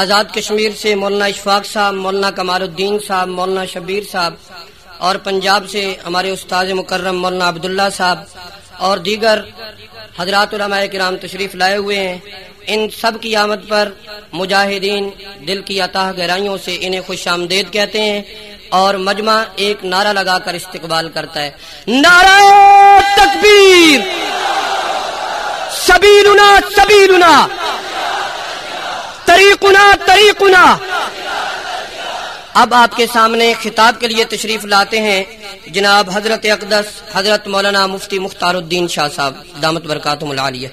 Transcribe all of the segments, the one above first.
آزاد کشمیر سے مولانا اشفاق صاحب، مولانا کمال الدین صاحب، مولانا شبیر صاحب، اور پنجاب سے ہمارے استاذ مکرم مولانا عبداللہ صاحب اور دیگر حضرات علماء کرام تشریف لائے ہوئے ہیں۔ ان سب کی آمد پر مجاہدین دل کی عطا گہرائیوں سے انہیں خوش آمدید کہتے ہیں اور مجمع ایک نعرہ لگا کر استقبال کرتا ہے۔ نعرہ تکبیر! سبیلنا سبیلنا! طریقنا طریقنا۔ اب آپ کے سامنے خطاب کے لیے تشریف لاتے ہیں جناب حضرت اقدس، حضرت مولانا مفتی مختار الدین شاہ صاحب۔ دامت برکاتم العالیہ۔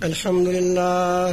الحمد لله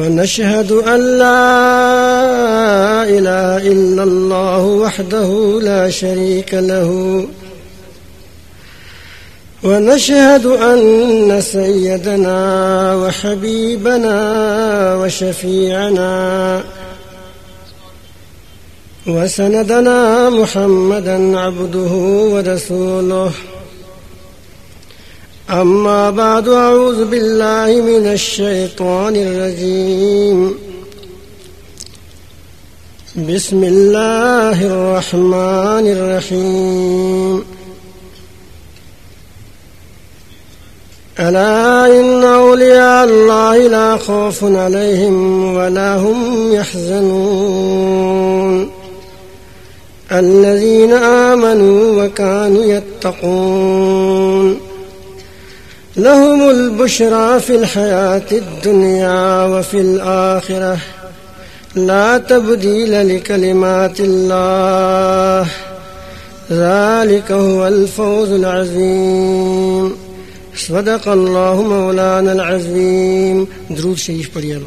ونشهد أن لا إله إلا الله وحده لا شريك له. ونشهد أن سيدنا وحبيبنا وشفيعنا وسندنا محمدا عبده ورسوله. أما بعد أعوذ بالله من الشيطان الرجيم. بسم الله الرحمن الرحيم. ألا إن أولياء الله لا خوف عليهم ولا هم يحزنون. الذين آمنوا وكانوا يتقون. لهم البشرى في الحياة الدنيا وفي الآخرة. لا تبديل لكلمات الله. ذلك هو الفوز العظيم. صدق الله مولانا العظيم. درود شریف پڑھیے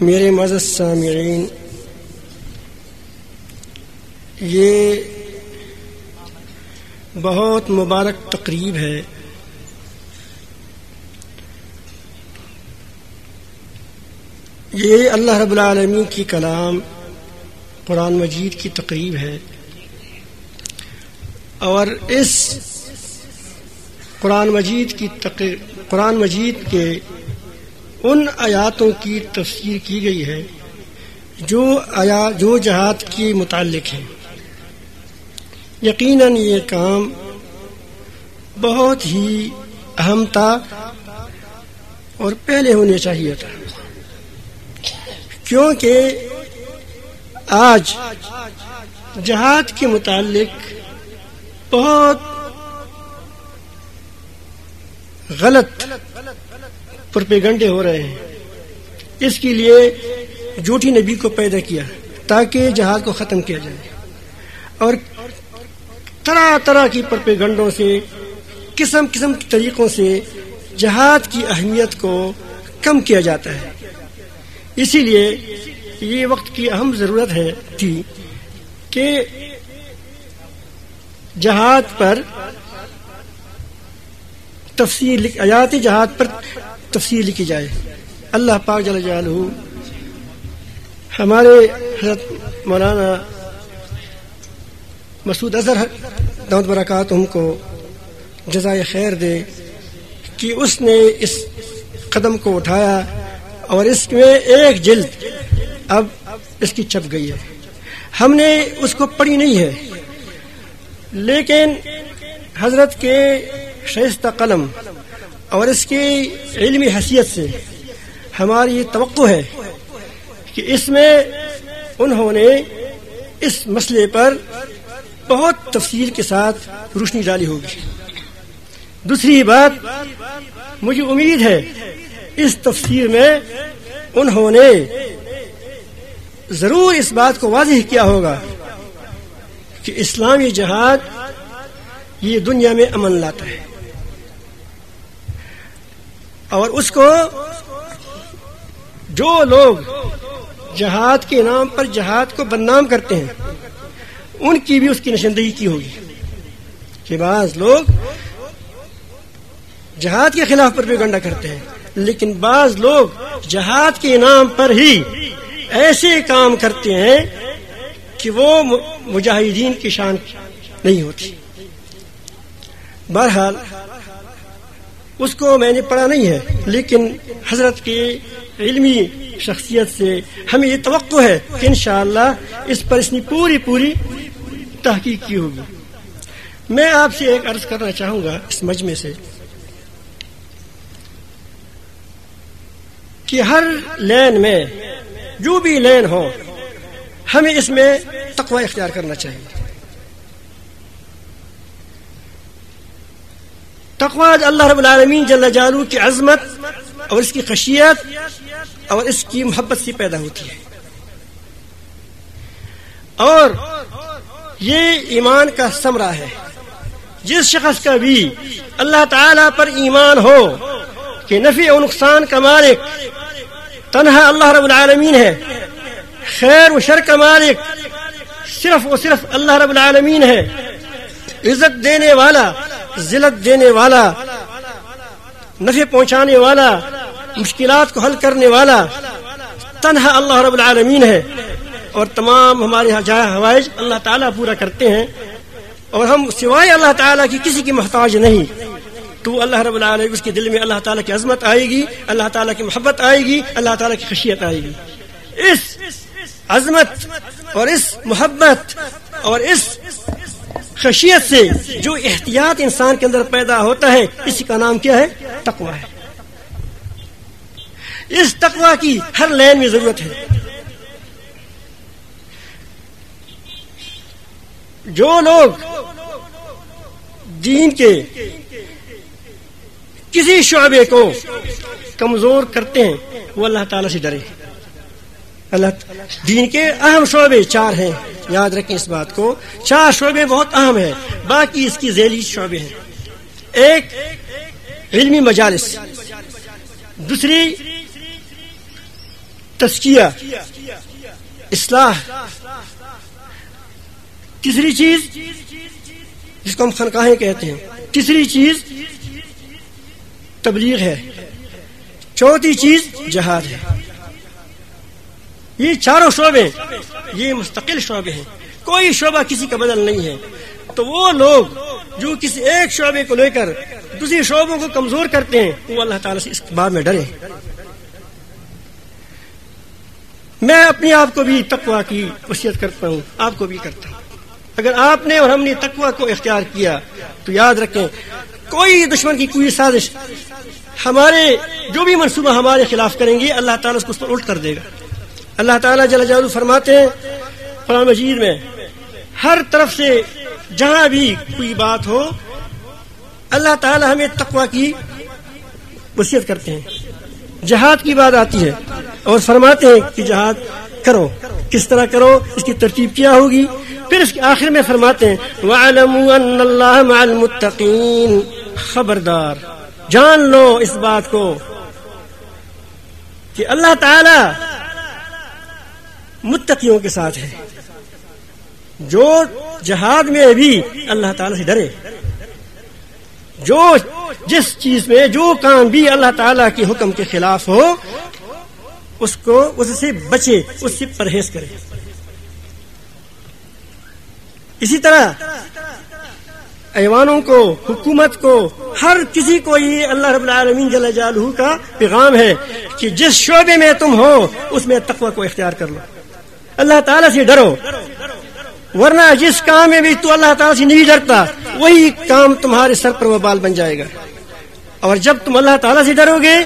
میرے معزز سامعین، یہ بہت مبارک تقریب ہے۔ یہ اللہ رب العالمین کی کلام قرآن مجید کی تقریب ہے۔ اور اس قرآن مجید کی قرآن مجید کے ان آیاتوں کی تفسیر کی گئی ہے جو آیا، جو جہاد کے متعلق ہیں۔ یقیناً یہ کام بہت ہی اہم تھا اور پہلے ہونے چاہیے تھا۔ کیونکہ آج جہاد کے متعلق بہت غلط پرپیگنڈے ہو رہے ہیں۔ اس کے لیے جھوٹی نبی کو پیدا کیا تاکہ جہاد کو ختم کیا جائے۔ اور طرح طرح کی پرپیگنڈوں سے، قسم قسم کے طریقوں سے جہاد کی اہمیت کو کم کیا جاتا ہے۔ اسی لیے یہ وقت کی اہم ضرورت ہے تھی کہ جہاد پر تفصیل آیات جہاد پر تفصیل لکھی جائے۔ اللہ پاک جل جلالہ ہمارے حضرت مولانا مسعود اظہر دعوت برکات ہم کو جزائے خیر دے کہ اس نے اس قدم کو اٹھایا اور اس میں ایک جلد اب اس کی چھپ گئی ہے۔ ہم نے اس کو پڑھی نہیں ہے۔ لیکن حضرت کے شائستہ قلم اور اس کی علمی حیثیت سے ہماری یہ توقع ہے کہ اس میں انہوں نے اس مسئلے پر بہت تفصیل کے ساتھ روشنی ڈالی ہوگی۔ دوسری بات، مجھے امید ہے اس تفسیر میں انہوں نے ضرور اس بات کو واضح کیا ہوگا کہ اسلامی جہاد یہ دنیا میں امن لاتا ہے۔ اور اس کو جو لوگ جہاد کے نام پر جہاد کو بدنام کرتے ہیں ان کی بھی اس کی نشاندہی کی ہوگی کہ بعض لوگ جہاد کے خلاف پر بھی گنڈا کرتے ہیں، لیکن بعض لوگ جہاد کے نام پر ہی ایسے کام کرتے ہیں کہ وہ مجاہدین کی شان نہیں ہوتی۔ بہرحال، اس کو میں نے پڑھا نہیں ہے، لیکن حضرت کی علمی شخصیت سے ہمیں یہ توقع ہے کہ انشاءاللہ اس پر اس نے پوری پوری تحقیق کی ہوگی۔ میں آپ سے ایک عرض کرنا چاہوں گا اس مجمع سے کہ ہر لین میں جو بھی لین ہو، ہمیں اس میں تقوی اختیار کرنا چاہیے۔ تقوی اللہ رب العالمین جل جالو کی عظمت اور اس کی خشیت اور اس کی محبت سے پیدا ہوتی ہے۔ اور یہ ایمان کا سمرہ ہے۔ جس شخص کا بھی اللہ تعالی پر ایمان ہو کہ نفی و نقصان کا مالک تنہا اللہ رب العالمین ہے، خیر و شر کا مالک صرف و صرف اللہ رب العالمین ہے۔ عزت دینے والا، ذلت دینے والا، نفع پہنچانے والا، مشکلات کو حل کرنے والا تنہا اللہ رب العالمین ہے۔ اور تمام ہمارے یہاں جائے اللہ تعالیٰ پورا کرتے ہیں اور ہم سوائے اللہ تعالیٰ کی کسی کی محتاج نہیں تو اللہ رب العالمین اس کے دل میں اللہ تعالیٰ کی عظمت آئے گی، اللہ تعالیٰ کی محبت آئے گی، اللہ تعالیٰ کی خشیت آئے گی۔ اس عظمت اور اس محبت اور اس خشیت سے جو احتیاط انسان کے اندر پیدا ہوتا ہے، اسی کا نام کیا ہے؟ تقوا ہے اس تقوا کی ہر لین میں ضرورت ہے۔ جو لوگ دین کے کسی شعبے کو کمزور کرتے ہیں، وہ اللہ تعالی سے ڈرے۔ اللہ دین کے اہم شعبے چار ہیں۔ یاد رکھیں اس بات کو۔ چار شعبے بہت اہم ہیں، باقی اس کی ذیلی شعبے ہیں۔ ایک، علمی مجالس۔ دوسری تسکیہ اصلاح۔ تیسری چیز جس کو ہم خنقاہیں کہتے ہیں۔ تیسری چیز تبلیغ ہے۔ چوتھی چیز جہاد ہے۔ یہ چاروں شعبے یہ مستقل شعبے ہیں۔ کوئی شعبہ کسی کا بدل نہیں ہے۔ تو وہ لوگ جو کسی ایک شعبے کو لے کر دوسری شعبوں کو کمزور کرتے ہیں وہ اللہ تعالیٰ سے اس بات میں ڈرے میں اپنے آپ کو بھی تقوا کی وصیت کرتا ہوں آپ کو بھی کرتا ہوں۔ اگر آپ نے اور ہم نے تقوا کو اختیار کیا، تو یاد رکھیں، کوئی دشمن کی کوئی سازش ہمارے جو بھی منصوبہ ہمارے خلاف کریں گے، اللہ تعالیٰ اس کو اس پر الٹ کر دے گا۔ اللہ تعالیٰ جل جلالہ فرماتے ہیں قرآن مجید میں، ہر طرف سے جہاں بھی کوئی بات ہو، اللہ تعالیٰ ہمیں تقوا کی وصیت کرتے ہیں۔ جہاد کی بات آتی ہے اور فرماتے ہیں کہ جہاد کرو، کس طرح کرو، اس کی ترتیب کیا ہوگی؟ پھر اس کے آخر میں فرماتے ہیں، وَعَلَمُوا أَنَّ اللَّهَ مَعَ الْمُتَّقِينَ۔ خبردار، جان لو اس بات کو کہ اللہ تعالی متقیوں کے ساتھ ہے۔ جو جہاد میں بھی اللہ تعالی سے ڈرے، جو جس چیز میں، جو کام بھی اللہ تعالی کے حکم کے خلاف ہو، اس کو، اس سے بچے، اس سے پرہیز کرے۔ اسی طرح ایوانوں کو، حکومت کو، ہر کسی کو یہ اللہ رب العالمین جل جالہ کا پیغام ہے کہ جس شعبے میں تم ہو، اس میں تقوی کو اختیار کر لو۔ اللہ تعالیٰ سے ڈرو۔ ورنہ جس کام میں بھی تو اللہ تعالیٰ سے نہیں ڈرتا، وہی کام تمہارے سر پر وبال بن جائے گا۔ اور جب تم اللہ تعالیٰ سے ڈرو گے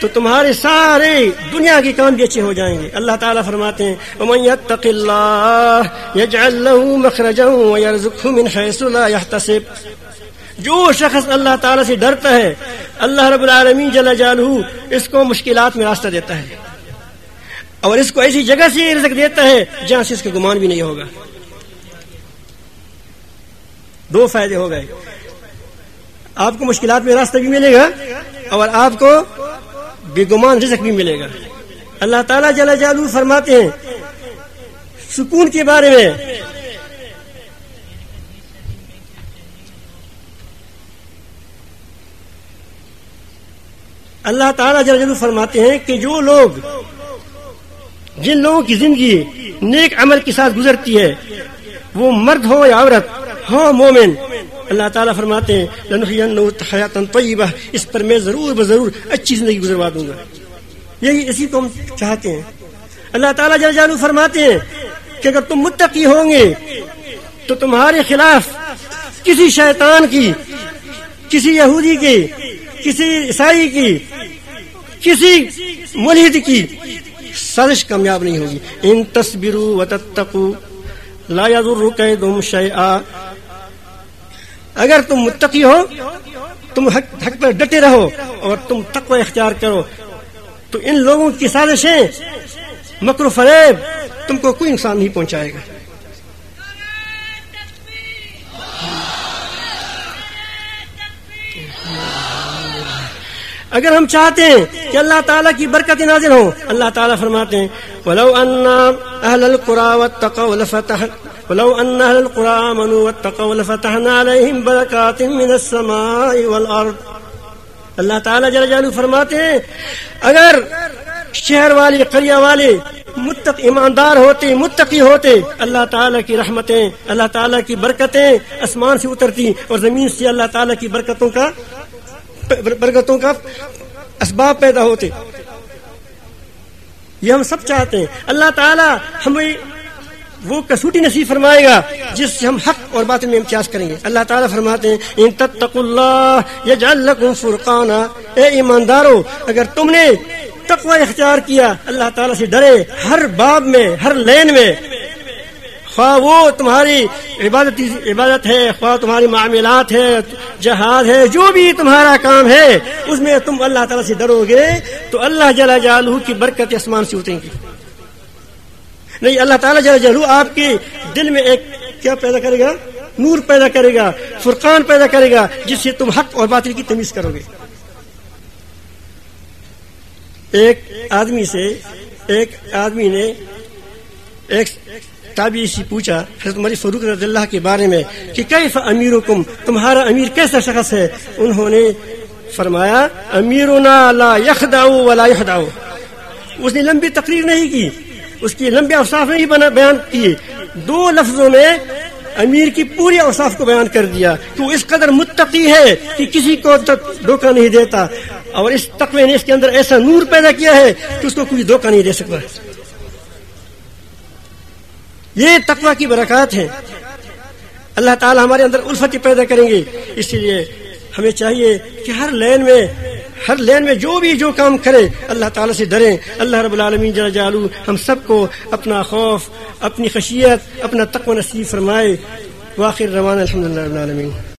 تو تمہارے سارے دنیا کے کام بھی اچھے ہو جائیں گے۔ اللہ تعالیٰ فرماتے ہیں، وَمَن يَتَّقِ اللَّهِ يَجْعَلْ لَهُ مَخْرَجًا وَيَرْزُقْهُ مِنْ حَيْثُ لَا يَحْتَسِبْ۔ جو شخص اللہ تعالیٰ سے ڈرتا ہے، اللہ رب العالمین جل جالہ اس کو مشکلات میں راستہ دیتا ہے۔ اور اس کو ایسی جگہ سے رزق دیتا ہے جہاں سے اس کا گمان بھی نہیں ہوگا۔ دو فائدے ہو گئے۔ آپ کو مشکلات میں راستہ بھی ملے گا اور آپ کو بے گمان رزق بھی ملے گا۔ اللہ تعالیٰ جل جالو فرماتے ہیں، سکون کے بارے میں۔ اللہ تعالیٰ جل جلو فرماتے ہیں کہ جو لوگ، جن لوگوں کی زندگی نیک عمل کے ساتھ گزرتی ہے، وہ مرد ہو یا عورت ہو مومن۔ اللہ تعالیٰ فرماتے ہیں طیبہ اس پر میں ضرور بضرور اچھی زندگی گزروا دوں گا۔ یہی اسی کو ہم چاہتے ہیں۔ اللہ تعالیٰ جل جلو فرماتے ہیں کہ اگر تم متقی ہوں گے، تو تمہارے خلاف کسی شیطان کی، کسی یہودی کی، کسی عیسائی کی، کسی ملحد کی سازش کامیاب نہیں ہوگی۔ ان تصبروا وتتقوا، لا يضر كيدهم شيئا اگر تم متقی ہو تم حق, حق پر ڈٹے رہو اور تم تقوی اختیار کرو۔ تو ان لوگوں کی سازشیں مکر و فریب تم کو کوئی نقصان نہیں پہنچائے گا۔ اگر ہم چاہتے ہیں کہ اللہ تعالیٰ کی برکت نازل ہو اللہ تعالیٰ فرماتے ہیں ولو ان اهل القرى واتقوا لفتح ولو ان اهل القرى امنوا واتقوا لفتحنا عليهم بركات من السماء والارض اللہ تعالیٰ جل جلالہ فرماتے ہیں، اگر شہر والے قریہ والے متق، ایماندار ہوتے، متقی ہوتے، اللہ تعالیٰ کی رحمتیں، اللہ تعالیٰ کی برکتیں آسمان سے اترتی اور زمین سے اللہ تعالیٰ کی برکتوں کا برکتوں کا اسباب پیدا ہوتے۔ یہ ہم سب چاہتے ہیں۔ اللہ تعالیٰ ہمیں وہ کسوٹی نصیب فرمائے گا جس سے ہم حق اور باطن میں امتیاز کریں گے۔ اللہ تعالیٰ فرماتے ہیں، ان تتقوا اللہ یجعل لکم فرقانا۔ اے ایماندارو، اگر تم نے تقوی اختیار کیا، اللہ تعالیٰ سے ڈرے ہر باب میں، ہر لین میں۔ خواہ وہ تمہاری عبادت عبادت ہے، خواہ تمہاری معاملات ہے، جہاد ہے، جو بھی تمہارا کام ہے، اس میں تم اللہ تعالیٰ سے ڈرو گے تو اللہ جل جالہ کی برکت آسمان سے اتریں گی۔ نہیں، اللہ تعالیٰ جل جالہ آپ کے دل میں ایک کیا پیدا کرے گا؟ نور پیدا کرے گا، فرقان پیدا کرے گا، جس سے تم حق اور باطل کی تمیز کرو گے۔ ایک آدمی سے، ایک آدمی نے ایک تابعی سے پوچھا، حضرت عمر فاروق رضی اللہ کے بارے میں، کہ کیف امیرکم؟ تمہارا امیر کیسا شخص ہے؟ انہوں نے فرمایا، امیرنا لا یخدع ولا یخدع اس نے لمبی تقریر نہیں کی۔ اس کی لمبے اوصاف نہیں بیان کیے۔ دو لفظوں میں امیر کی پوری اوصاف کو بیان کر دیا۔ تو اس قدر متقی ہے کہ کسی کو دھوکہ نہیں دیتا۔ اور اس تقوی نے اس کے اندر ایسا نور پیدا کیا ہے کہ اس کو کوئی دھوکہ نہیں دے سکتا۔ یہ تقوی کی برکات ہے اللہ تعالی ہمارے اندر الفت پیدا کریں گے۔ اس لیے ہمیں چاہیے کہ ہر لین میں ہر لین میں جو بھی جو کام کرے، اللہ تعالیٰ سے ڈریں۔ اللہ رب العالمین جل جالو ہم سب کو اپنا خوف، اپنی خشیت، اپنا تقو نصیب فرمائے۔ واخر روان الحمد للہ العالمین۔